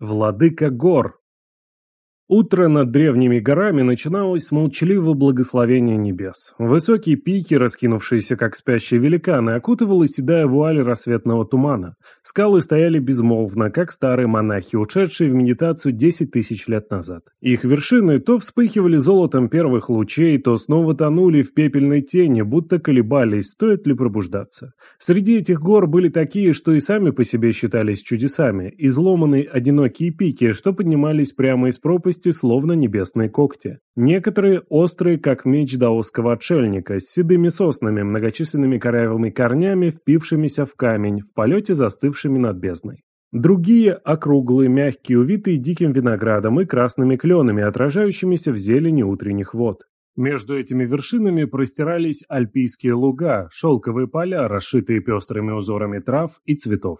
Владыка гор. Утро над древними горами начиналось с молчаливого благословения небес. Высокие пики, раскинувшиеся как спящие великаны, окутывала седая вуаль рассветного тумана. Скалы стояли безмолвно, как старые монахи, ушедшие в медитацию 10 тысяч лет назад. Их вершины то вспыхивали золотом первых лучей, то снова тонули в пепельной тени, будто колебались, стоит ли пробуждаться. Среди этих гор были такие, что и сами по себе считались чудесами, изломанные одинокие пики, что поднимались прямо из пропасти, челюсти словно небесные когти. Некоторые острые, как меч даосского отшельника, с седыми соснами, многочисленными корявыми корнями, впившимися в камень, в полете застывшими над бездной. Другие – округлые, мягкие, увитые диким виноградом и красными кленами, отражающимися в зелени утренних вод. Между этими вершинами простирались альпийские луга, шелковые поля, расшитые пестрыми узорами трав и цветов.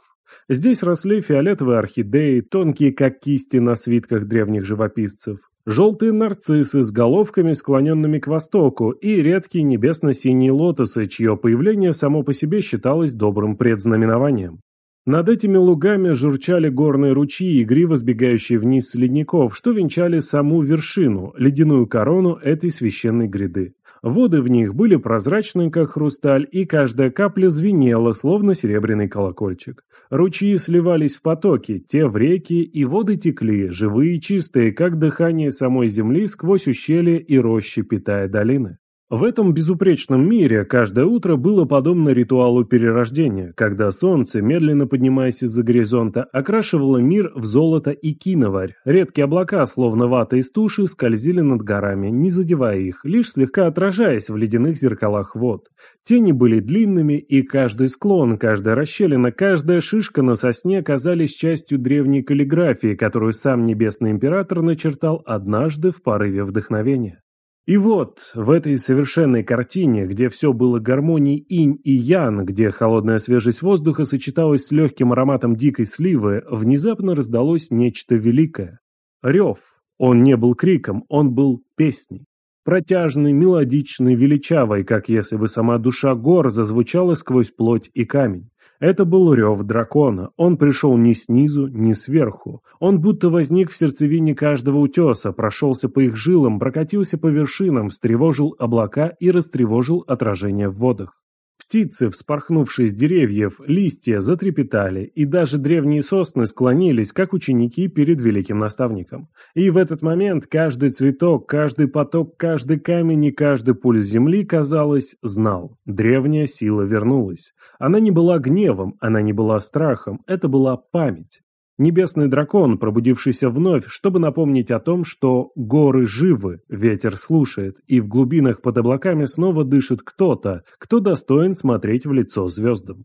Здесь росли фиолетовые орхидеи, тонкие как кисти на свитках древних живописцев, желтые нарциссы с головками, склоненными к востоку, и редкие небесно-синие лотосы, чье появление само по себе считалось добрым предзнаменованием. Над этими лугами журчали горные ручьи, игриво сбегающие вниз с ледников, что венчали саму вершину, ледяную корону этой священной гряды. Воды в них были прозрачные, как хрусталь, и каждая капля звенела, словно серебряный колокольчик. Ручьи сливались в потоки, те в реки, и воды текли, живые и чистые, как дыхание самой земли сквозь ущелья и рощи, питая долины. В этом безупречном мире каждое утро было подобно ритуалу перерождения, когда солнце, медленно поднимаясь из-за горизонта, окрашивало мир в золото и киноварь. Редкие облака, словно вата из туши, скользили над горами, не задевая их, лишь слегка отражаясь в ледяных зеркалах вод. Тени были длинными, и каждый склон, каждая расщелина, каждая шишка на сосне казались частью древней каллиграфии, которую сам Небесный Император начертал однажды в порыве вдохновения. И вот, в этой совершенной картине, где все было гармонией инь и ян, где холодная свежесть воздуха сочеталась с легким ароматом дикой сливы, внезапно раздалось нечто великое. Рев. Он не был криком, он был песней. Протяжный, мелодичный, величавый, как если бы сама душа гор зазвучала сквозь плоть и камень. Это был рев дракона. Он пришел не снизу, не сверху. Он будто возник в сердцевине каждого утеса, прошелся по их жилам, прокатился по вершинам, встревожил облака и растревожил отражение в водах. Птицы, вспорхнувшие с деревьев, листья затрепетали, и даже древние сосны склонились, как ученики перед великим наставником. И в этот момент каждый цветок, каждый поток, каждый камень и каждый пульс земли, казалось, знал. Древняя сила вернулась. Она не была гневом, она не была страхом, это была память. Небесный дракон, пробудившийся вновь, чтобы напомнить о том, что горы живы, ветер слушает, и в глубинах под облаками снова дышит кто-то, кто достоин смотреть в лицо звездам.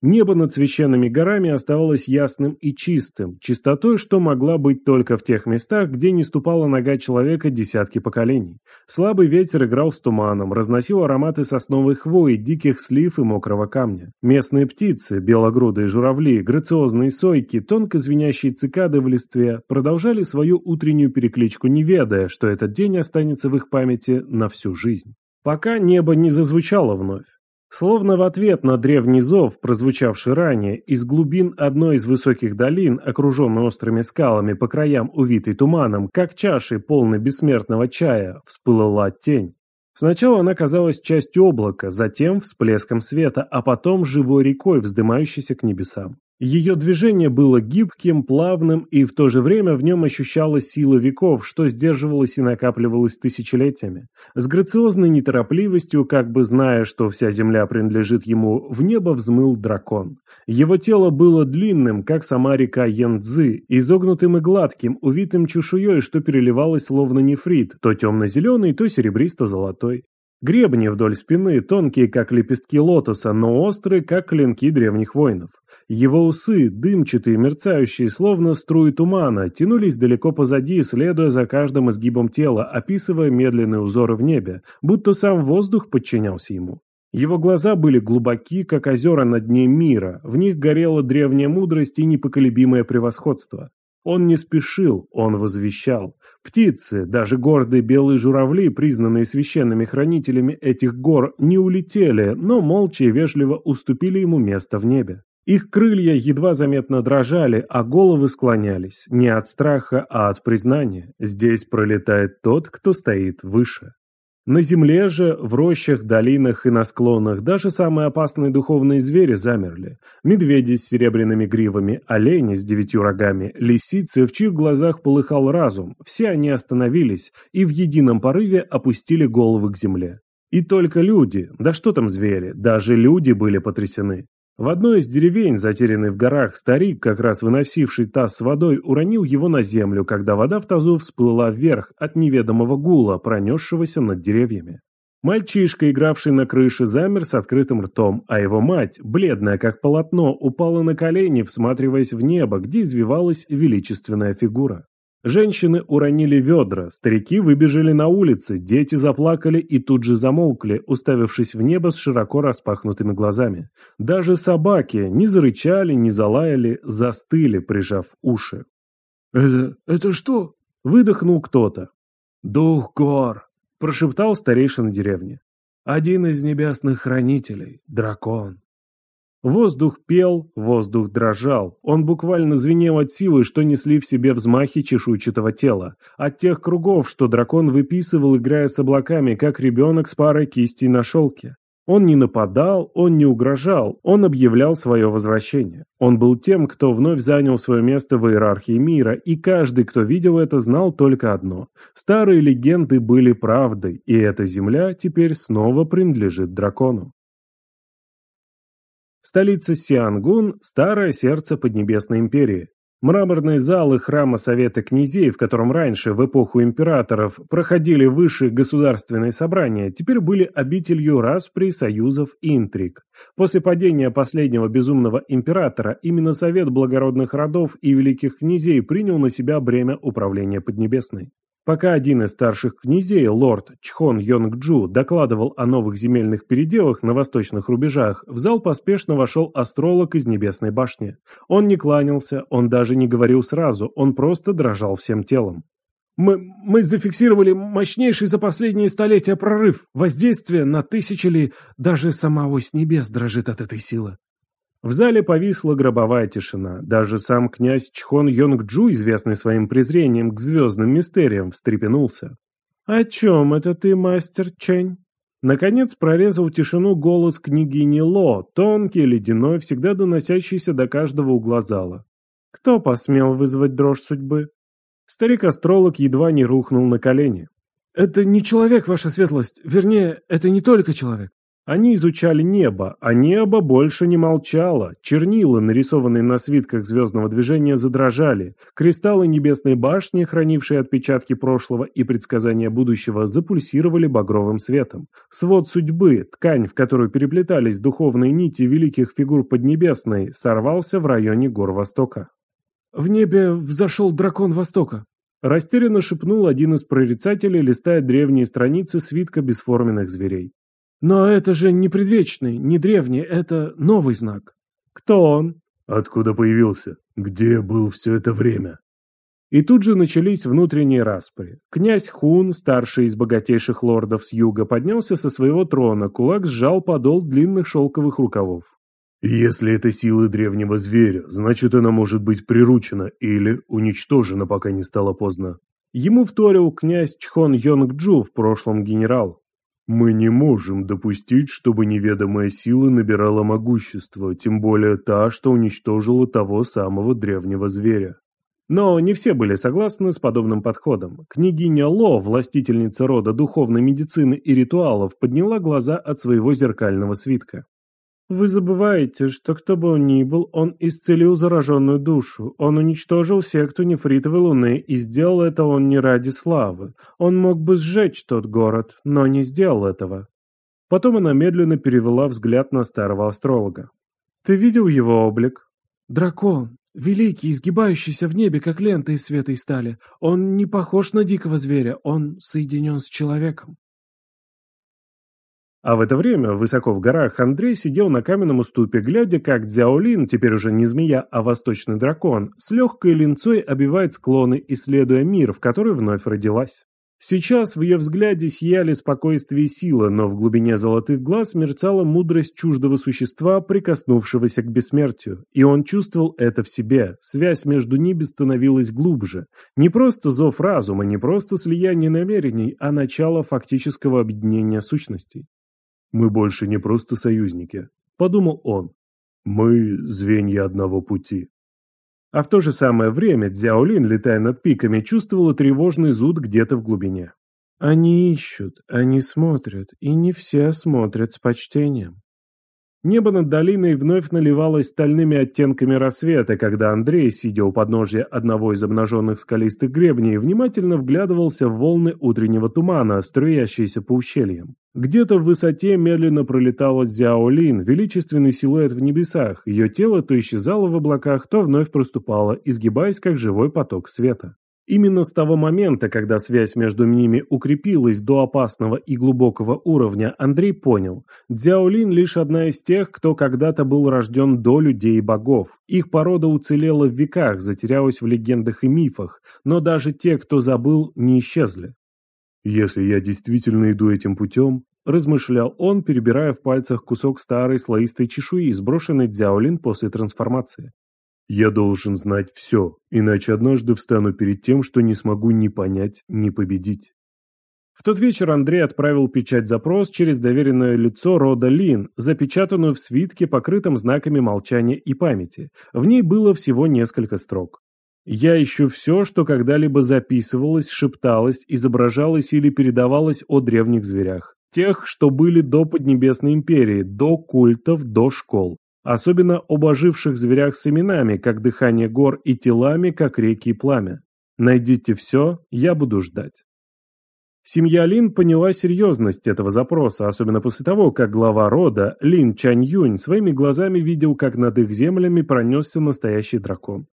Небо над священными горами оставалось ясным и чистым, чистотой, что могла быть только в тех местах, где не ступала нога человека десятки поколений. Слабый ветер играл с туманом, разносил ароматы сосновой хвои, диких слив и мокрого камня. Местные птицы, белогрудые журавли, грациозные сойки, тонко звенящие цикады в листве, продолжали свою утреннюю перекличку, не ведая, что этот день останется в их памяти на всю жизнь. Пока небо не зазвучало вновь. Словно в ответ на древний зов, прозвучавший ранее, из глубин одной из высоких долин, окруженной острыми скалами по краям увитой туманом, как чашей полной бессмертного чая, всплыла тень. Сначала она казалась частью облака, затем всплеском света, а потом живой рекой, вздымающейся к небесам. Ее движение было гибким, плавным, и в то же время в нем ощущалась сила веков, что сдерживалось и накапливалось тысячелетиями. С грациозной неторопливостью, как бы зная, что вся земля принадлежит ему, в небо взмыл дракон. Его тело было длинным, как сама река Янцзы, изогнутым и гладким, увитым чешуей, что переливалось словно нефрит, то темно-зеленый, то серебристо-золотой. Гребни вдоль спины, тонкие, как лепестки лотоса, но острые, как клинки древних воинов. Его усы, дымчатые, мерцающие, словно струи тумана, тянулись далеко позади, следуя за каждым изгибом тела, описывая медленные узоры в небе, будто сам воздух подчинялся ему. Его глаза были глубоки, как озера на дне мира, в них горела древняя мудрость и непоколебимое превосходство. Он не спешил, он возвещал. Птицы, даже гордые белые журавли, признанные священными хранителями этих гор, не улетели, но молча и вежливо уступили ему место в небе. Их крылья едва заметно дрожали, а головы склонялись. Не от страха, а от признания. Здесь пролетает тот, кто стоит выше. На земле же, в рощах, долинах и на склонах даже самые опасные духовные звери замерли. Медведи с серебряными гривами, олени с девятью рогами, лисицы, в чьих глазах полыхал разум. Все они остановились и в едином порыве опустили головы к земле. И только люди, да что там звери, даже люди были потрясены. В одной из деревень, затерянной в горах, старик, как раз выносивший таз с водой, уронил его на землю, когда вода в тазу всплыла вверх от неведомого гула, пронесшегося над деревьями. Мальчишка, игравший на крыше, замер с открытым ртом, а его мать, бледная как полотно, упала на колени, всматриваясь в небо, где извивалась величественная фигура. Женщины уронили ведра, старики выбежали на улицы, дети заплакали и тут же замолкли, уставившись в небо с широко распахнутыми глазами. Даже собаки не зарычали, не залаяли, застыли, прижав уши. «Это... это что?» — выдохнул кто-то. «Дух гор», — прошептал старейшина деревни. «Один из небесных хранителей, дракон». Воздух пел, воздух дрожал. Он буквально звенел от силы, что несли в себе взмахи чешуйчатого тела. От тех кругов, что дракон выписывал, играя с облаками, как ребенок с парой кистей на шелке. Он не нападал, он не угрожал, он объявлял свое возвращение. Он был тем, кто вновь занял свое место в иерархии мира, и каждый, кто видел это, знал только одно. Старые легенды были правдой, и эта земля теперь снова принадлежит дракону. Столица Сиангун – старое сердце Поднебесной империи. Мраморные залы храма Совета князей, в котором раньше, в эпоху императоров, проходили высшие государственные собрания, теперь были обителью распри, союзов и интриг. После падения последнего безумного императора именно Совет благородных родов и великих князей принял на себя бремя управления Поднебесной. Пока один из старших князей, лорд Чхон Йонг-Джу, докладывал о новых земельных переделах на восточных рубежах, в зал поспешно вошел астролог из Небесной башни. Он не кланялся, он даже не говорил сразу, он просто дрожал всем телом. Мы, мы зафиксировали мощнейший за последние столетия прорыв. Воздействие на тысячи ли, даже сама ось небес дрожит от этой силы. В зале повисла гробовая тишина. Даже сам князь Чхон Йонг-Джу, известный своим презрением к звездным мистериям, встрепенулся. «О чем это ты, мастер Чэнь?» Наконец прорезал тишину голос княгини Ло, тонкий, ледяной, всегда доносящийся до каждого угла зала. «Кто посмел вызвать дрожь судьбы?» Старик-астролог едва не рухнул на колени. «Это не человек, ваша светлость. Вернее, это не только человек. Они изучали небо, а небо больше не молчало. Чернила, нарисованные на свитках звездного движения, задрожали. Кристаллы небесной башни, хранившие отпечатки прошлого и предсказания будущего, запульсировали багровым светом. Свод судьбы, ткань, в которую переплетались духовные нити великих фигур Поднебесной, сорвался в районе гор Востока. «В небе взошел дракон Востока», Растерянно шепнул один из прорицателей, листая древние страницы свитка бесформенных зверей. Но это же не предвечный, не древний, это новый знак. Кто он? Откуда появился? Где был все это время? И тут же начались внутренние распри. Князь Хун, старший из богатейших лордов с юга, поднялся со своего трона, кулак сжал подол длинных шелковых рукавов. Если это силы древнего зверя, значит она может быть приручена или уничтожена, пока не стало поздно. Ему вторил князь Чхон Йонг-Джу, в прошлом генерал. Мы не можем допустить, чтобы неведомая сила набирала могущество, тем более та, что уничтожила того самого древнего зверя. Но не все были согласны с подобным подходом. Княгиня Ло, властительница рода духовной медицины и ритуалов, подняла глаза от своего зеркального свитка. Вы забываете, что кто бы он ни был, он исцелил зараженную душу. Он уничтожил секту нефритовой луны, и сделал это он не ради славы. Он мог бы сжечь тот город, но не сделал этого. Потом она медленно перевела взгляд на старого астролога. «Ты видел его облик?» «Дракон, великий, изгибающийся в небе, как лента из света и стали. Он не похож на дикого зверя, он соединен с человеком». А в это время, высоко в горах, Андрей сидел на каменном уступе, глядя, как Дзяолин, теперь уже не змея, а восточный дракон, с легкой линцой обивает склоны, исследуя мир, в который вновь родилась. Сейчас в ее взгляде сияли спокойствие и сила, но в глубине золотых глаз мерцала мудрость чуждого существа, прикоснувшегося к бессмертию. И он чувствовал это в себе. Связь между ними становилась глубже. Не просто зов разума, не просто слияние намерений, а начало фактического объединения сущностей. «Мы больше не просто союзники», — подумал он. «Мы — звенья одного пути». А в то же самое время Дзяолин, летая над пиками, чувствовала тревожный зуд где-то в глубине. Они ищут, они смотрят, и не все смотрят с почтением. Небо над долиной вновь наливалось стальными оттенками рассвета, когда Андрей, сидя у подножья одного из обнаженных скалистых гребней, внимательно вглядывался в волны утреннего тумана, струящиеся по ущельям. Где-то в высоте медленно пролетала Дзяолин, величественный силуэт в небесах, ее тело то исчезало в облаках, то вновь проступало, изгибаясь как живой поток света. Именно с того момента, когда связь между ними укрепилась до опасного и глубокого уровня, Андрей понял, Дзяолин лишь одна из тех, кто когда-то был рожден до людей и богов. Их порода уцелела в веках, затерялась в легендах и мифах, но даже те, кто забыл, не исчезли. «Если я действительно иду этим путем», – размышлял он, перебирая в пальцах кусок старой слоистой чешуи, сброшенной Дзяолин после трансформации. Я должен знать все, иначе однажды встану перед тем, что не смогу ни понять, ни победить. В тот вечер Андрей отправил печать-запрос через доверенное лицо рода Лин, запечатанную в свитке, покрытом знаками молчания и памяти. В ней было всего несколько строк. «Я ищу все, что когда-либо записывалось, шепталось, изображалось или передавалось о древних зверях. Тех, что были до Поднебесной империи, до культов, до школ. Особенно об оживших зверях с именами, как дыхание гор, и телами, как реки и пламя. Найдите все, я буду ждать. Семья Лин поняла серьезность этого запроса, особенно после того, как глава рода, Лин Чань Юнь, своими глазами видел, как над их землями пронесся настоящий дракон.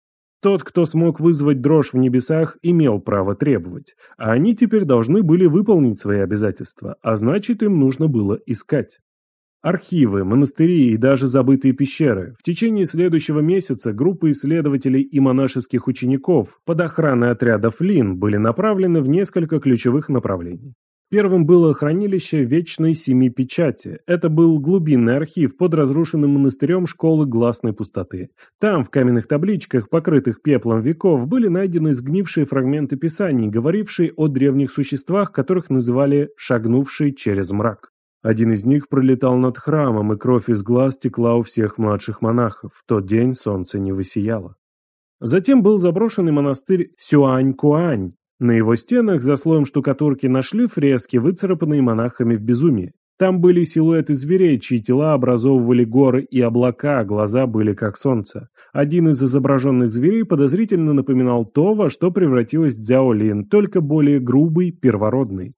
Тот, кто смог вызвать дрожь в небесах, имел право требовать, а они теперь должны были выполнить свои обязательства, а значит им нужно было искать. Архивы, монастыри и даже забытые пещеры. В течение следующего месяца группы исследователей и монашеских учеников под охраной отрядов Лин были направлены в несколько ключевых направлений. Первым было хранилище Вечной Семи Печати. Это был глубинный архив под разрушенным монастырем школы Гласной Пустоты. Там, в каменных табличках, покрытых пеплом веков, были найдены сгнившие фрагменты писаний, говорившие о древних существах, которых называли «шагнувшие через мрак». Один из них пролетал над храмом, и кровь из глаз текла у всех младших монахов. В тот день солнце не высияло. Затем был заброшенный монастырь Сюань-Куань. На его стенах за слоем штукатурки нашли фрески, выцарапанные монахами в безумии. Там были силуэты зверей, чьи тела образовывали горы и облака, а глаза были как солнце. Один из изображенных зверей подозрительно напоминал то, во что превратилась Дзяолин, только более грубый, первородный.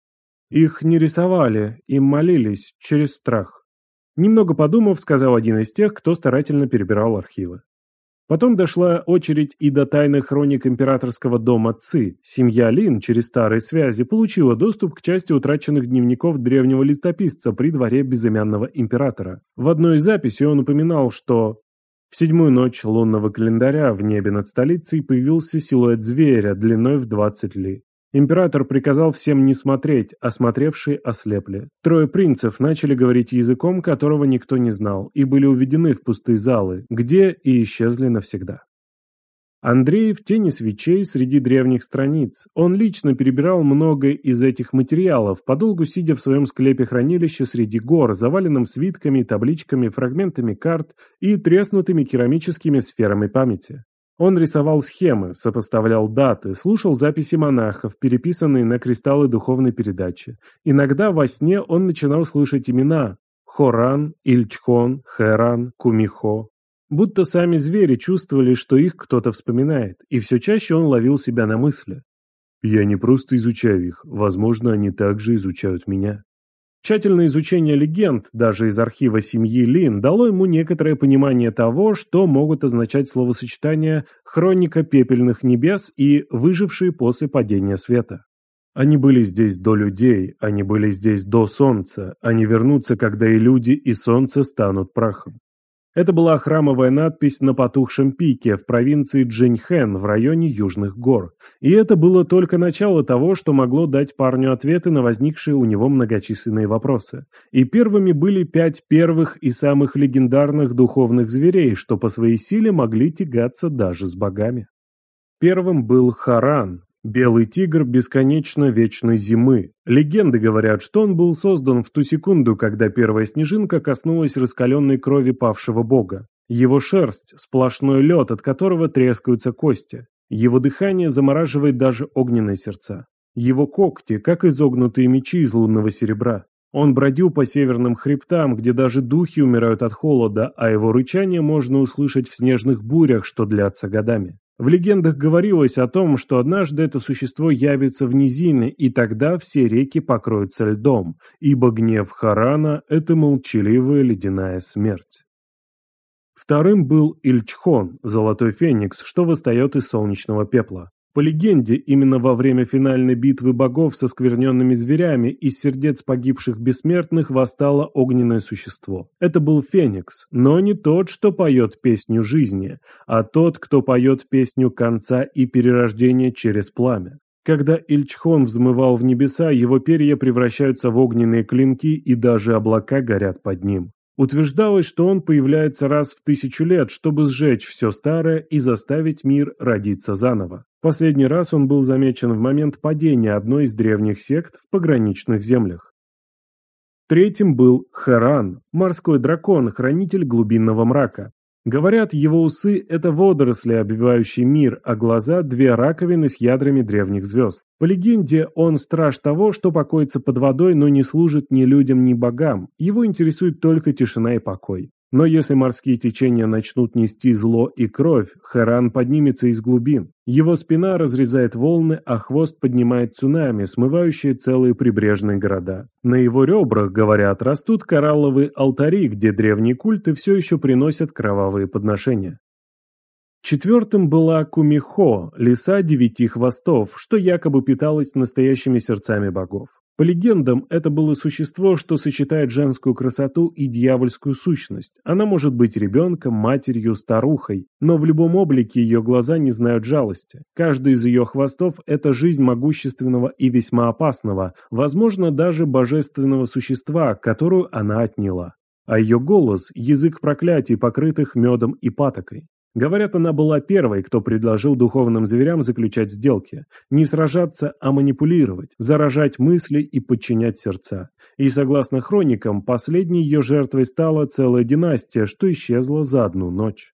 Их не рисовали, им молились, через страх. Немного подумав, сказал один из тех, кто старательно перебирал архивы. Потом дошла очередь и до тайных хроник императорского дома Ци. Семья Лин через старые связи получила доступ к части утраченных дневников древнего летописца при дворе безымянного императора. В одной из записей он упоминал, что в седьмую ночь лунного календаря в небе над столицей появился силуэт зверя длиной в 20 ли. Император приказал всем не смотреть, а смотревшие ослепли. Трое принцев начали говорить языком, которого никто не знал, и были уведены в пустые залы, где и исчезли навсегда. Андрей в тени свечей среди древних страниц. Он лично перебирал многое из этих материалов, подолгу сидя в своем склепе-хранилище среди гор, заваленном свитками, табличками, фрагментами карт и треснутыми керамическими сферами памяти. Он рисовал схемы, сопоставлял даты, слушал записи монахов, переписанные на кристаллы духовной передачи. Иногда во сне он начинал слышать имена Хоран, Ильчхон, Хэран, Кумихо. Будто сами звери чувствовали, что их кто-то вспоминает, и все чаще он ловил себя на мысли. «Я не просто изучаю их, возможно, они также изучают меня». Тщательное изучение легенд, даже из архива семьи Лин, дало ему некоторое понимание того, что могут означать словосочетания «хроника пепельных небес» и «выжившие после падения света». Они были здесь до людей, они были здесь до солнца, они вернутся, когда и люди, и солнце станут прахом. Это была храмовая надпись на потухшем пике в провинции Джиньхэн в районе Южных гор. И это было только начало того, что могло дать парню ответы на возникшие у него многочисленные вопросы. И первыми были пять первых и самых легендарных духовных зверей, что по своей силе могли тягаться даже с богами. Первым был Харан, Белый тигр бесконечно вечной зимы. Легенды говорят, что он был создан в ту секунду, когда первая снежинка коснулась раскаленной крови павшего бога. Его шерсть – сплошной лед, от которого трескаются кости. Его дыхание замораживает даже огненные сердца. Его когти, как изогнутые мечи из лунного серебра. Он бродил по северным хребтам, где даже духи умирают от холода, а его рычание можно услышать в снежных бурях, что длятся годами. В легендах говорилось о том, что однажды это существо явится в низины, и тогда все реки покроются льдом, ибо гнев Харана – это молчаливая ледяная смерть. Вторым был Ильчхон, золотой феникс, что восстает из солнечного пепла. По легенде, именно во время финальной битвы богов со скверненными зверями из сердец погибших бессмертных восстало огненное существо. Это был Феникс, но не тот, что поет песню жизни, а тот, кто поет песню конца и перерождения через пламя. Когда Ильчхон взмывал в небеса, его перья превращаются в огненные клинки и даже облака горят под ним. Утверждалось, что он появляется раз в тысячу лет, чтобы сжечь все старое и заставить мир родиться заново. Последний раз он был замечен в момент падения одной из древних сект в пограничных землях. Третьим был Харан, морской дракон, хранитель глубинного мрака. Говорят, его усы – это водоросли, обвивающие мир, а глаза – две раковины с ядрами древних звезд. По легенде, он страж того, что покоится под водой, но не служит ни людям, ни богам. Его интересует только тишина и покой. Но если морские течения начнут нести зло и кровь, Харан поднимется из глубин. Его спина разрезает волны, а хвост поднимает цунами, смывающие целые прибрежные города. На его ребрах, говорят, растут коралловые алтари, где древние культы все еще приносят кровавые подношения. Четвертым была Кумихо, лиса девяти хвостов, что якобы питалась настоящими сердцами богов. По легендам, это было существо, что сочетает женскую красоту и дьявольскую сущность. Она может быть ребенком, матерью, старухой, но в любом облике ее глаза не знают жалости. Каждый из ее хвостов – это жизнь могущественного и весьма опасного, возможно, даже божественного существа, которую она отняла. А ее голос – язык проклятий, покрытых медом и патокой. Говорят, она была первой, кто предложил духовным зверям заключать сделки. Не сражаться, а манипулировать, заражать мысли и подчинять сердца. И согласно хроникам, последней ее жертвой стала целая династия, что исчезла за одну ночь.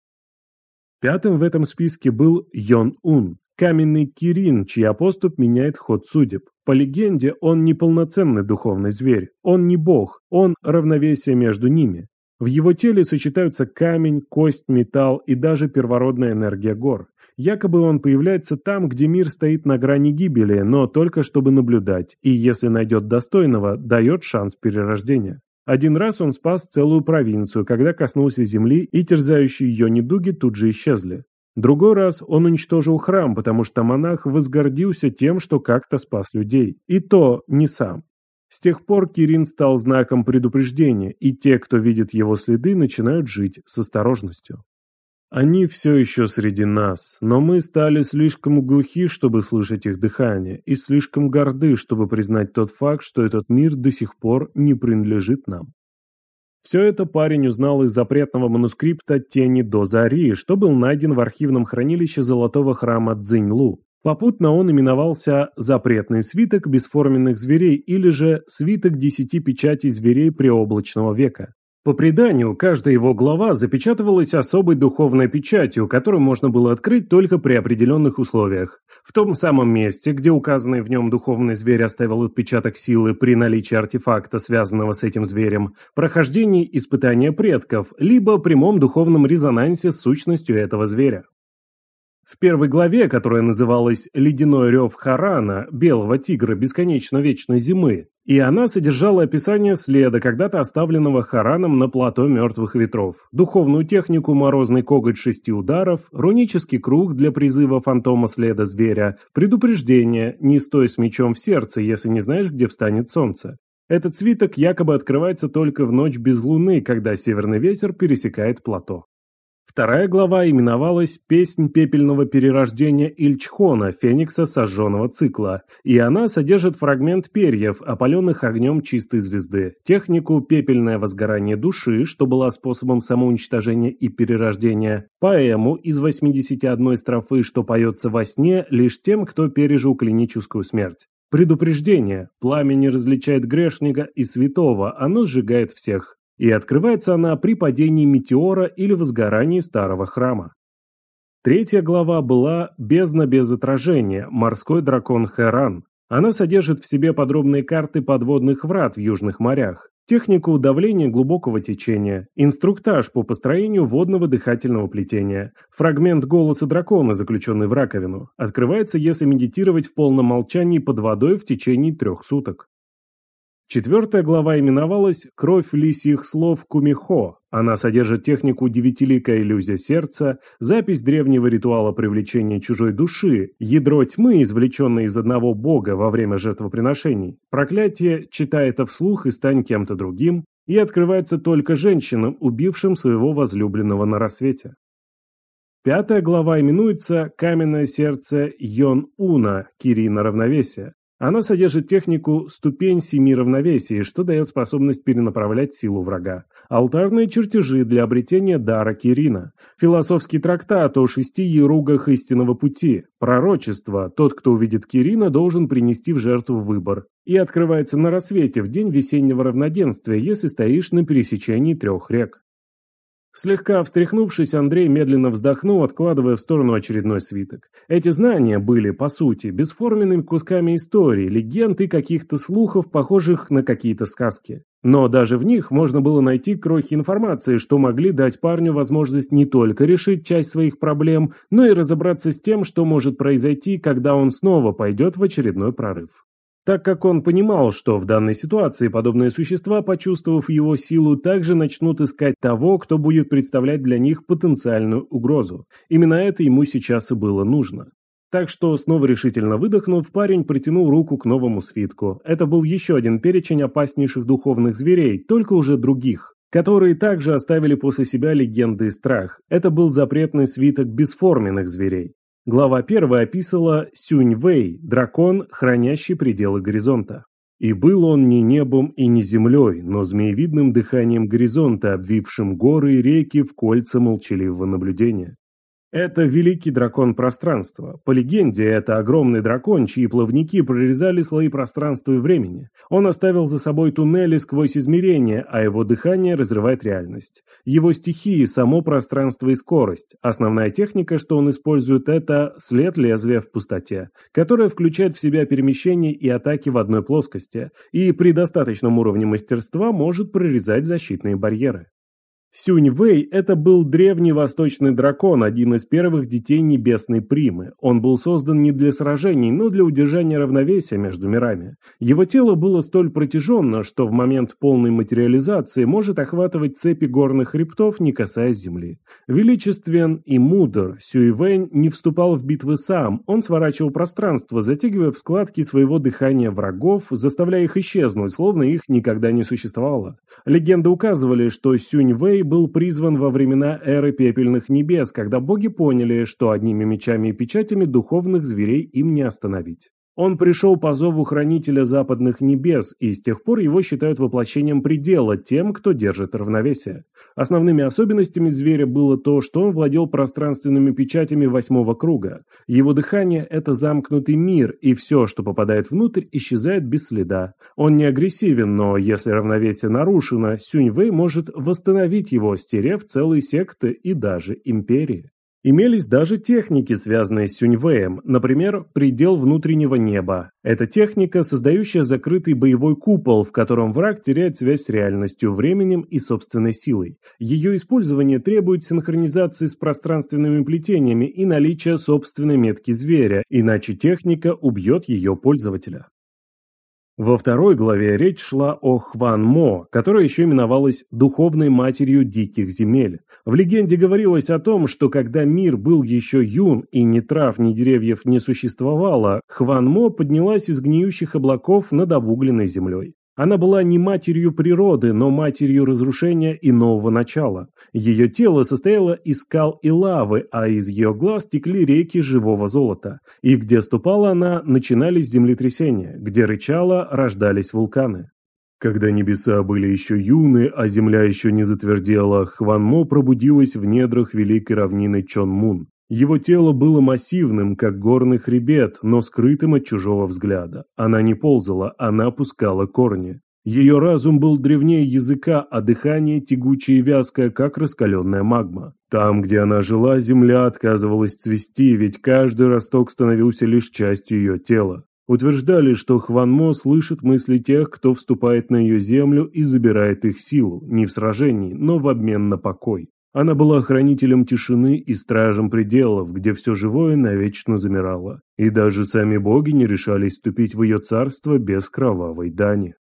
Пятым в этом списке был Йон-Ун, каменный Кирин, чья поступ меняет ход судеб. По легенде, он не полноценный духовный зверь, он не бог, он равновесие между ними. В его теле сочетаются камень, кость, металл и даже первородная энергия гор. Якобы он появляется там, где мир стоит на грани гибели, но только чтобы наблюдать, и если найдет достойного, дает шанс перерождения. Один раз он спас целую провинцию, когда коснулся земли, и терзающие ее недуги тут же исчезли. Другой раз он уничтожил храм, потому что монах возгордился тем, что как-то спас людей. И то не сам. С тех пор Кирин стал знаком предупреждения, и те, кто видит его следы, начинают жить с осторожностью. Они все еще среди нас, но мы стали слишком глухи, чтобы слышать их дыхание, и слишком горды, чтобы признать тот факт, что этот мир до сих пор не принадлежит нам. Все это парень узнал из запретного манускрипта «Тени до зари», что был найден в архивном хранилище золотого храма Цзиньлу. Попутно он именовался «Запретный свиток бесформенных зверей» или же «Свиток десяти печатей зверей преоблачного века». По преданию, каждая его глава запечатывалась особой духовной печатью, которую можно было открыть только при определенных условиях. В том самом месте, где указанный в нем духовный зверь оставил отпечаток силы при наличии артефакта, связанного с этим зверем, прохождении испытания предков, либо прямом духовном резонансе с сущностью этого зверя. В первой главе, которая называлась «Ледяной рев Харана, белого тигра бесконечно вечной зимы», и она содержала описание следа, когда-то оставленного Хараном на плато мертвых ветров, духовную технику «Морозный коготь шести ударов», рунический круг для призыва фантома следа зверя, предупреждение «Не стой с мечом в сердце, если не знаешь, где встанет солнце». Этот свиток якобы открывается только в ночь без луны, когда северный ветер пересекает плато. Вторая глава именовалась «Песнь пепельного перерождения Ильчхона, феникса сожженного цикла», и она содержит фрагмент перьев, опаленных огнем чистой звезды, технику «Пепельное возгорание души», что была способом самоуничтожения и перерождения, поэму из 81 строфы, что поется во сне лишь тем, кто пережил клиническую смерть. Предупреждение. Пламя не различает грешника и святого, оно сжигает всех и открывается она при падении метеора или возгорании старого храма. Третья глава была «Бездна без отражения. Морской дракон Херан». Она содержит в себе подробные карты подводных врат в южных морях, технику давления глубокого течения, инструктаж по построению водного дыхательного плетения, фрагмент голоса дракона, заключенный в раковину, открывается, если медитировать в полном молчании под водой в течение трех суток. Четвертая глава именовалась «Кровь лисьих слов Кумихо». Она содержит технику «Девятиликая иллюзия сердца», запись древнего ритуала привлечения чужой души, ядро тьмы, извлеченное из одного бога во время жертвоприношений, проклятие «Читай это вслух и стань кем-то другим», и открывается только женщинам, убившим своего возлюбленного на рассвете. Пятая глава именуется «Каменное сердце Йон-Уна, Кирина равновесия». Она содержит технику «ступень семи равновесий», что дает способность перенаправлять силу врага. Алтарные чертежи для обретения дара Кирина. Философский трактат о шести еругах истинного пути. Пророчество. Тот, кто увидит Кирина, должен принести в жертву выбор. И открывается на рассвете в день весеннего равноденствия, если стоишь на пересечении трех рек. Слегка встряхнувшись, Андрей медленно вздохнул, откладывая в сторону очередной свиток. Эти знания были, по сути, бесформенными кусками истории, легенд и каких-то слухов, похожих на какие-то сказки. Но даже в них можно было найти крохи информации, что могли дать парню возможность не только решить часть своих проблем, но и разобраться с тем, что может произойти, когда он снова пойдет в очередной прорыв так как он понимал, что в данной ситуации подобные существа, почувствовав его силу, также начнут искать того, кто будет представлять для них потенциальную угрозу. Именно это ему сейчас и было нужно. Так что, снова решительно выдохнув, парень протянул руку к новому свитку. Это был еще один перечень опаснейших духовных зверей, только уже других, которые также оставили после себя легенды и страх. Это был запретный свиток бесформенных зверей. Глава первая описывала Сюнь-Вэй, дракон, хранящий пределы горизонта. И был он не небом и не землей, но змеевидным дыханием горизонта, обвившим горы и реки в кольца молчаливого наблюдения. Это великий дракон пространства. По легенде, это огромный дракон, чьи плавники прорезали слои пространства и времени. Он оставил за собой туннели сквозь измерения, а его дыхание разрывает реальность. Его стихии – само пространство и скорость. Основная техника, что он использует, это след лезвия в пустоте, которая включает в себя перемещение и атаки в одной плоскости, и при достаточном уровне мастерства может прорезать защитные барьеры. Сюнь-Вэй – это был древний восточный дракон, один из первых детей небесной примы. Он был создан не для сражений, но для удержания равновесия между мирами. Его тело было столь протяженно, что в момент полной материализации может охватывать цепи горных хребтов, не касаясь земли. Величествен и мудр, Сюй-Вэнь не вступал в битвы сам, он сворачивал пространство, затягивая в складки своего дыхания врагов, заставляя их исчезнуть, словно их никогда не существовало. Легенды указывали, что Сюнь-Вэй был призван во времена эры пепельных небес, когда боги поняли, что одними мечами и печатями духовных зверей им не остановить. Он пришел по зову хранителя западных небес, и с тех пор его считают воплощением предела тем, кто держит равновесие. Основными особенностями зверя было то, что он владел пространственными печатями восьмого круга. Его дыхание – это замкнутый мир, и все, что попадает внутрь, исчезает без следа. Он не агрессивен, но если равновесие нарушено, Сюнь-Вэй может восстановить его, стерев целые секты и даже империи. Имелись даже техники, связанные с Сюньвеем, например, предел внутреннего неба. Это техника, создающая закрытый боевой купол, в котором враг теряет связь с реальностью, временем и собственной силой. Ее использование требует синхронизации с пространственными плетениями и наличия собственной метки зверя, иначе техника убьет ее пользователя. Во второй главе речь шла о Хван Мо, которая еще именовалась «духовной матерью диких земель». В легенде говорилось о том, что когда мир был еще юн и ни трав, ни деревьев не существовало, Хван Мо поднялась из гниющих облаков над обугленной землей. Она была не матерью природы, но матерью разрушения и нового начала. Ее тело состояло из скал и лавы, а из ее глаз текли реки живого золота. И где ступала она, начинались землетрясения, где рычала, рождались вулканы. Когда небеса были еще юны, а земля еще не затвердела, Хванмо пробудилась в недрах великой равнины Чонмун. Его тело было массивным, как горный хребет, но скрытым от чужого взгляда. Она не ползала, она пускала корни. Ее разум был древнее языка, а дыхание тягучее и вязкое, как раскаленная магма. Там, где она жила, земля отказывалась цвести, ведь каждый росток становился лишь частью ее тела. Утверждали, что Хванмо слышит мысли тех, кто вступает на ее землю и забирает их силу, не в сражении, но в обмен на покой. Она была хранителем тишины и стражем пределов, где все живое навечно замирало, и даже сами боги не решались вступить в ее царство без кровавой дани.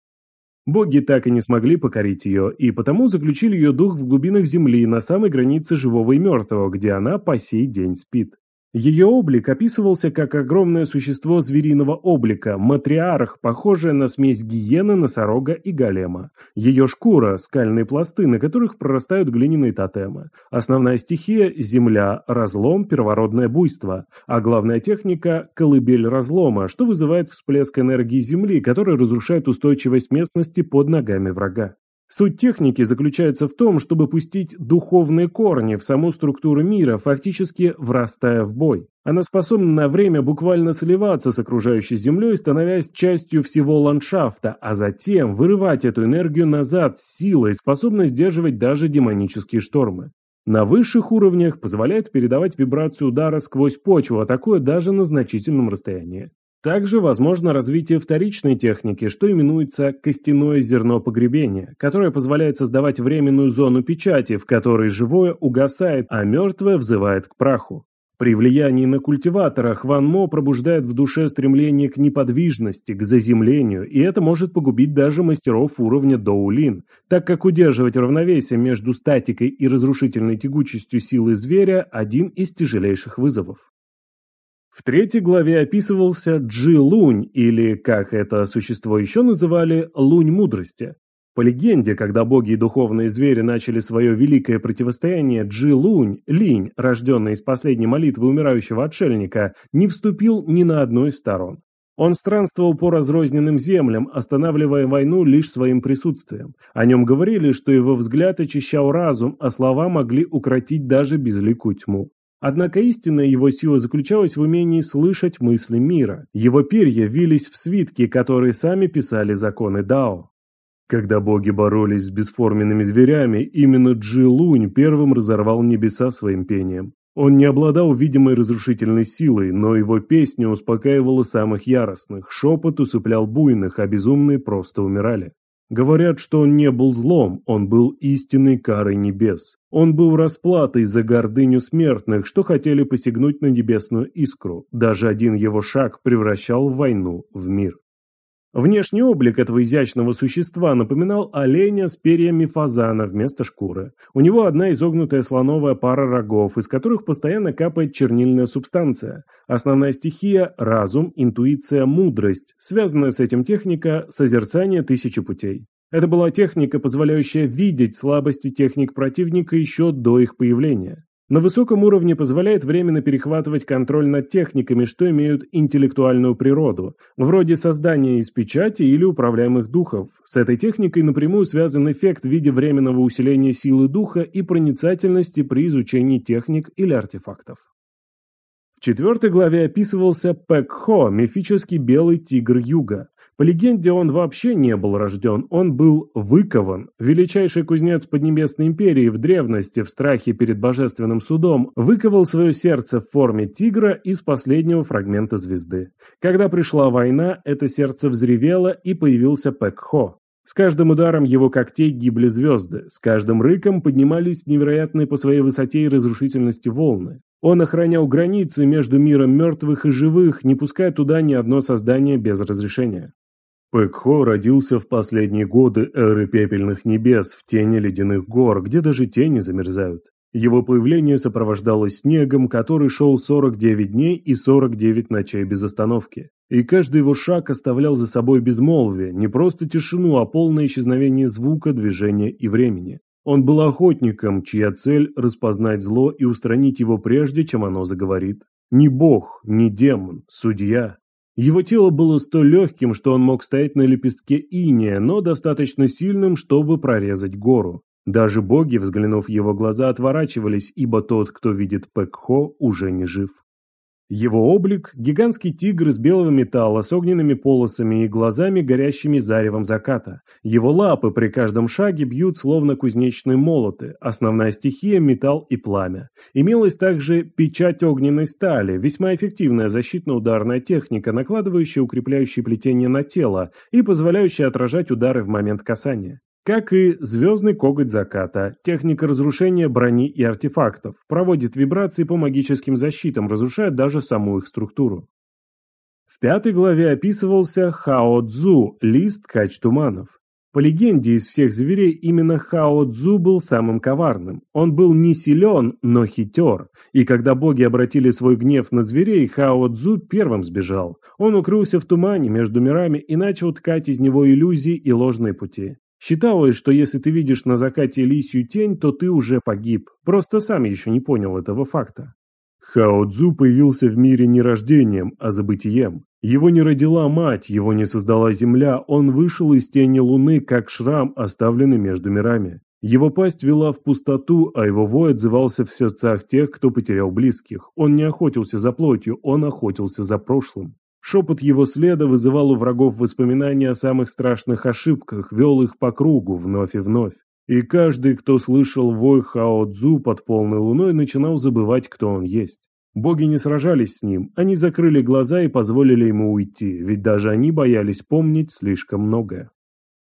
Боги так и не смогли покорить ее, и потому заключили ее дух в глубинах земли на самой границе живого и мертвого, где она по сей день спит. Ее облик описывался как огромное существо звериного облика, матриарх, похожее на смесь гиены, носорога и голема. Ее шкура – скальные пласты, на которых прорастают глиняные тотемы. Основная стихия – земля, разлом, первородное буйство. А главная техника – колыбель разлома, что вызывает всплеск энергии земли, который разрушает устойчивость местности под ногами врага. Суть техники заключается в том, чтобы пустить духовные корни в саму структуру мира, фактически врастая в бой. Она способна на время буквально сливаться с окружающей землей, становясь частью всего ландшафта, а затем вырывать эту энергию назад с силой, способной сдерживать даже демонические штормы. На высших уровнях позволяет передавать вибрацию удара сквозь почву, атакуя даже на значительном расстоянии. Также возможно развитие вторичной техники, что именуется костяное зерно погребения, которое позволяет создавать временную зону печати, в которой живое угасает, а мертвое взывает к праху. При влиянии на культиватора Хван Мо пробуждает в душе стремление к неподвижности, к заземлению, и это может погубить даже мастеров уровня Доулин, так как удерживать равновесие между статикой и разрушительной тягучестью силы зверя – один из тяжелейших вызовов. В третьей главе описывался Джи-Лунь, или, как это существо еще называли, Лунь мудрости. По легенде, когда боги и духовные звери начали свое великое противостояние, Джи-Лунь, Линь, рожденный из последней молитвы умирающего отшельника, не вступил ни на одну из сторон. Он странствовал по разрозненным землям, останавливая войну лишь своим присутствием. О нем говорили, что его взгляд очищал разум, а слова могли укротить даже безликую тьму. Однако истинная его сила заключалась в умении слышать мысли мира. Его перья вились в свитки, которые сами писали законы Дао. Когда боги боролись с бесформенными зверями, именно Джи Лунь первым разорвал небеса своим пением. Он не обладал видимой разрушительной силой, но его песня успокаивала самых яростных, шепот усыплял буйных, а безумные просто умирали. Говорят, что он не был злом, он был истинной карой небес. Он был расплатой за гордыню смертных, что хотели посягнуть на небесную искру. Даже один его шаг превращал войну в мир. Внешний облик этого изящного существа напоминал оленя с перьями фазана вместо шкуры. У него одна изогнутая слоновая пара рогов, из которых постоянно капает чернильная субстанция. Основная стихия – разум, интуиция, мудрость. Связанная с этим техника – созерцание тысячи путей. Это была техника, позволяющая видеть слабости техник противника еще до их появления. На высоком уровне позволяет временно перехватывать контроль над техниками, что имеют интеллектуальную природу, вроде создания из печати или управляемых духов. С этой техникой напрямую связан эффект в виде временного усиления силы духа и проницательности при изучении техник или артефактов. В четвертой главе описывался Пэк-Хо, мифический белый тигр юга. По легенде, он вообще не был рожден, он был выкован. Величайший кузнец Поднебесной империи в древности, в страхе перед божественным судом, выковал свое сердце в форме тигра из последнего фрагмента звезды. Когда пришла война, это сердце взревело и появился Пэкхо. С каждым ударом его когтей гибли звезды, с каждым рыком поднимались невероятные по своей высоте и разрушительности волны. Он охранял границы между миром мертвых и живых, не пуская туда ни одно создание без разрешения. Пэкхо родился в последние годы эры пепельных небес, в тени ледяных гор, где даже тени замерзают. Его появление сопровождалось снегом, который шел 49 дней и 49 ночей без остановки. И каждый его шаг оставлял за собой безмолвие, не просто тишину, а полное исчезновение звука, движения и времени. Он был охотником, чья цель – распознать зло и устранить его прежде, чем оно заговорит. Не бог, не демон, судья. Его тело было столь легким, что он мог стоять на лепестке иния, но достаточно сильным, чтобы прорезать гору. Даже боги, взглянув в его глаза, отворачивались, ибо тот, кто видит Пэкхо, уже не жив. Его облик – гигантский тигр из белого металла с огненными полосами и глазами, горящими заревом заката. Его лапы при каждом шаге бьют словно кузнечные молоты, основная стихия – металл и пламя. Имелась также печать огненной стали, весьма эффективная защитно-ударная техника, накладывающая укрепляющие плетения на тело и позволяющая отражать удары в момент касания. Как и звездный коготь заката, техника разрушения брони и артефактов проводит вибрации по магическим защитам, разрушая даже саму их структуру. В пятой главе описывался Хао Цзу, лист ткач туманов. По легенде, из всех зверей именно Хао Цзу был самым коварным. Он был не силен, но хитер. И когда боги обратили свой гнев на зверей, Хао Цзу первым сбежал. Он укрылся в тумане между мирами и начал ткать из него иллюзии и ложные пути. Считалось, что если ты видишь на закате лисью тень, то ты уже погиб. Просто сам еще не понял этого факта. Хао Цзу появился в мире не рождением, а забытием. Его не родила мать, его не создала земля, он вышел из тени луны, как шрам, оставленный между мирами. Его пасть вела в пустоту, а его вой отзывался в сердцах тех, кто потерял близких. Он не охотился за плотью, он охотился за прошлым. Шепот его следа вызывал у врагов воспоминания о самых страшных ошибках, вел их по кругу вновь и вновь. И каждый, кто слышал вой Хао Цзу под полной луной, начинал забывать, кто он есть. Боги не сражались с ним, они закрыли глаза и позволили ему уйти, ведь даже они боялись помнить слишком многое.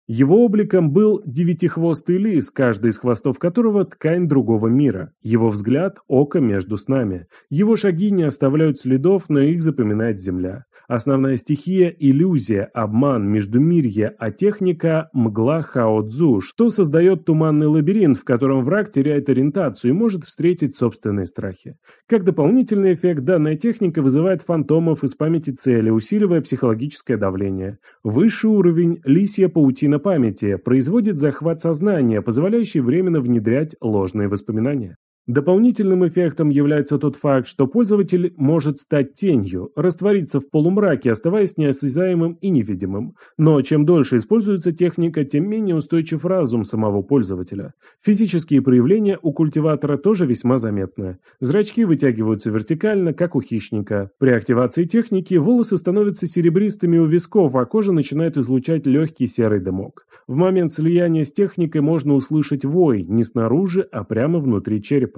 Его обликом был девятихвостый лис, каждый из хвостов которого ткань другого мира. Его взгляд – око между с нами. Его шаги не оставляют следов, но их запоминает земля. Основная стихия – иллюзия, обман, междумирье, а техника – мгла хао-дзу, что создает туманный лабиринт, в котором враг теряет ориентацию и может встретить собственные страхи. Как дополнительный эффект, данная техника вызывает фантомов из памяти цели, усиливая психологическое давление. Высший уровень – лисья паутина памяти, производит захват сознания, позволяющий временно внедрять ложные воспоминания. Дополнительным эффектом является тот факт, что пользователь может стать тенью, раствориться в полумраке, оставаясь неосязаемым и невидимым. Но чем дольше используется техника, тем менее устойчив разум самого пользователя. Физические проявления у культиватора тоже весьма заметны. Зрачки вытягиваются вертикально, как у хищника. При активации техники волосы становятся серебристыми у висков, а кожа начинает излучать легкий серый дымок. В момент слияния с техникой можно услышать вой не снаружи, а прямо внутри черепа.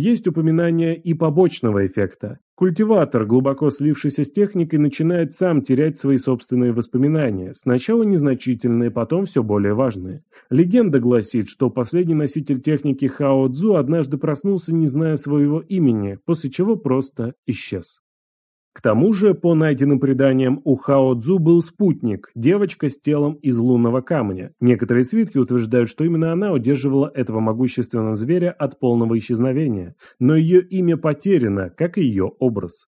Есть упоминание и побочного эффекта. Культиватор, глубоко слившийся с техникой, начинает сам терять свои собственные воспоминания, сначала незначительные, потом все более важные. Легенда гласит, что последний носитель техники Хао Цзу однажды проснулся, не зная своего имени, после чего просто исчез. К тому же, по найденным преданиям, у Хао Цзу был спутник, девочка с телом из лунного камня. Некоторые свитки утверждают, что именно она удерживала этого могущественного зверя от полного исчезновения, но ее имя потеряно, как и ее образ.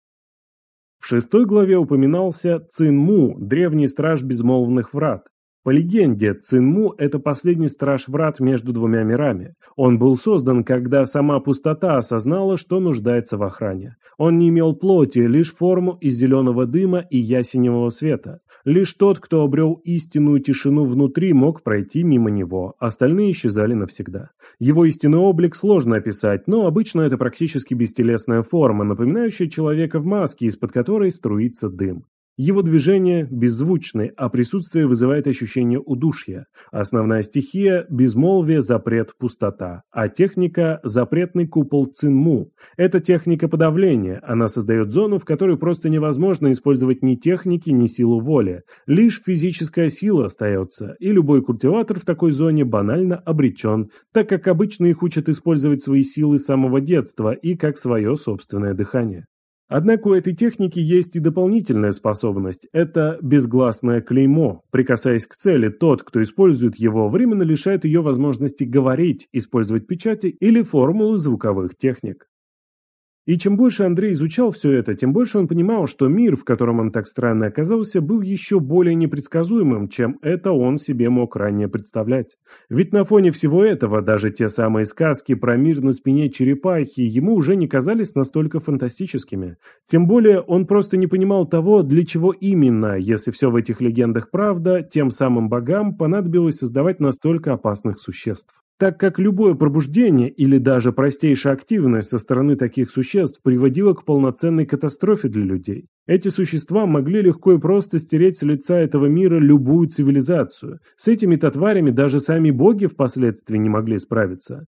В шестой главе упоминался Цин Му, древний страж безмолвных врат. По легенде, Цинму – это последний страж-врат между двумя мирами. Он был создан, когда сама пустота осознала, что нуждается в охране. Он не имел плоти, лишь форму из зеленого дыма и ясеневого света. Лишь тот, кто обрел истинную тишину внутри, мог пройти мимо него, остальные исчезали навсегда. Его истинный облик сложно описать, но обычно это практически бестелесная форма, напоминающая человека в маске, из-под которой струится дым. Его движения беззвучны, а присутствие вызывает ощущение удушья. Основная стихия – безмолвие, запрет, пустота, а техника – запретный купол цинму. Это техника подавления, она создает зону, в которой просто невозможно использовать ни техники, ни силу воли. Лишь физическая сила остается, и любой культиватор в такой зоне банально обречен, так как обычно их учат использовать свои силы с самого детства и как свое собственное дыхание. Однако у этой техники есть и дополнительная способность – это безгласное клеймо. Прикасаясь к цели, тот, кто использует его, временно лишает ее возможности говорить, использовать печати или формулы звуковых техник. И чем больше Андрей изучал все это, тем больше он понимал, что мир, в котором он так странно оказался, был еще более непредсказуемым, чем это он себе мог ранее представлять. Ведь на фоне всего этого даже те самые сказки про мир на спине черепахи ему уже не казались настолько фантастическими. Тем более он просто не понимал того, для чего именно, если все в этих легендах правда, тем самым богам понадобилось создавать настолько опасных существ так как любое пробуждение или даже простейшая активность со стороны таких существ приводила к полноценной катастрофе для людей. Эти существа могли легко и просто стереть с лица этого мира любую цивилизацию. С этими-то тварями даже сами боги впоследствии не могли справиться.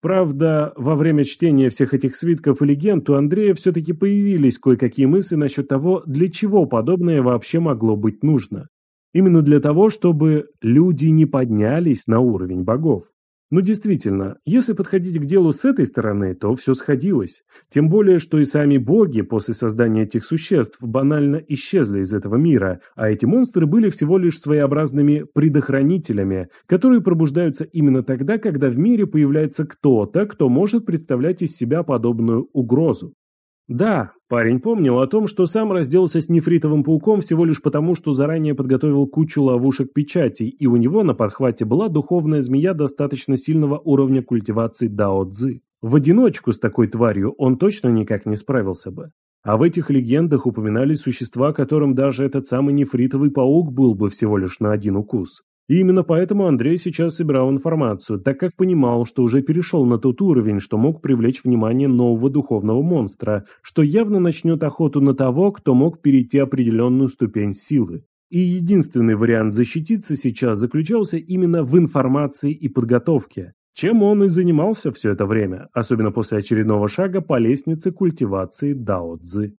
Правда, во время чтения всех этих свитков и легенд у Андрея все-таки появились кое-какие мысли насчет того, для чего подобное вообще могло быть нужно. Именно для того, чтобы люди не поднялись на уровень богов. Но действительно, если подходить к делу с этой стороны, то все сходилось. Тем более, что и сами боги после создания этих существ банально исчезли из этого мира, а эти монстры были всего лишь своеобразными предохранителями, которые пробуждаются именно тогда, когда в мире появляется кто-то, кто может представлять из себя подобную угрозу. Да, парень помнил о том, что сам разделался с нефритовым пауком всего лишь потому, что заранее подготовил кучу ловушек печатей, и у него на подхвате была духовная змея достаточно сильного уровня культивации дао-цзы. В одиночку с такой тварью он точно никак не справился бы. А в этих легендах упоминались существа, которым даже этот самый нефритовый паук был бы всего лишь на один укус. И именно поэтому Андрей сейчас собирал информацию, так как понимал, что уже перешел на тот уровень, что мог привлечь внимание нового духовного монстра, что явно начнет охоту на того, кто мог перейти определенную ступень силы. И единственный вариант защититься сейчас заключался именно в информации и подготовке, чем он и занимался все это время, особенно после очередного шага по лестнице культивации Дао Цзы.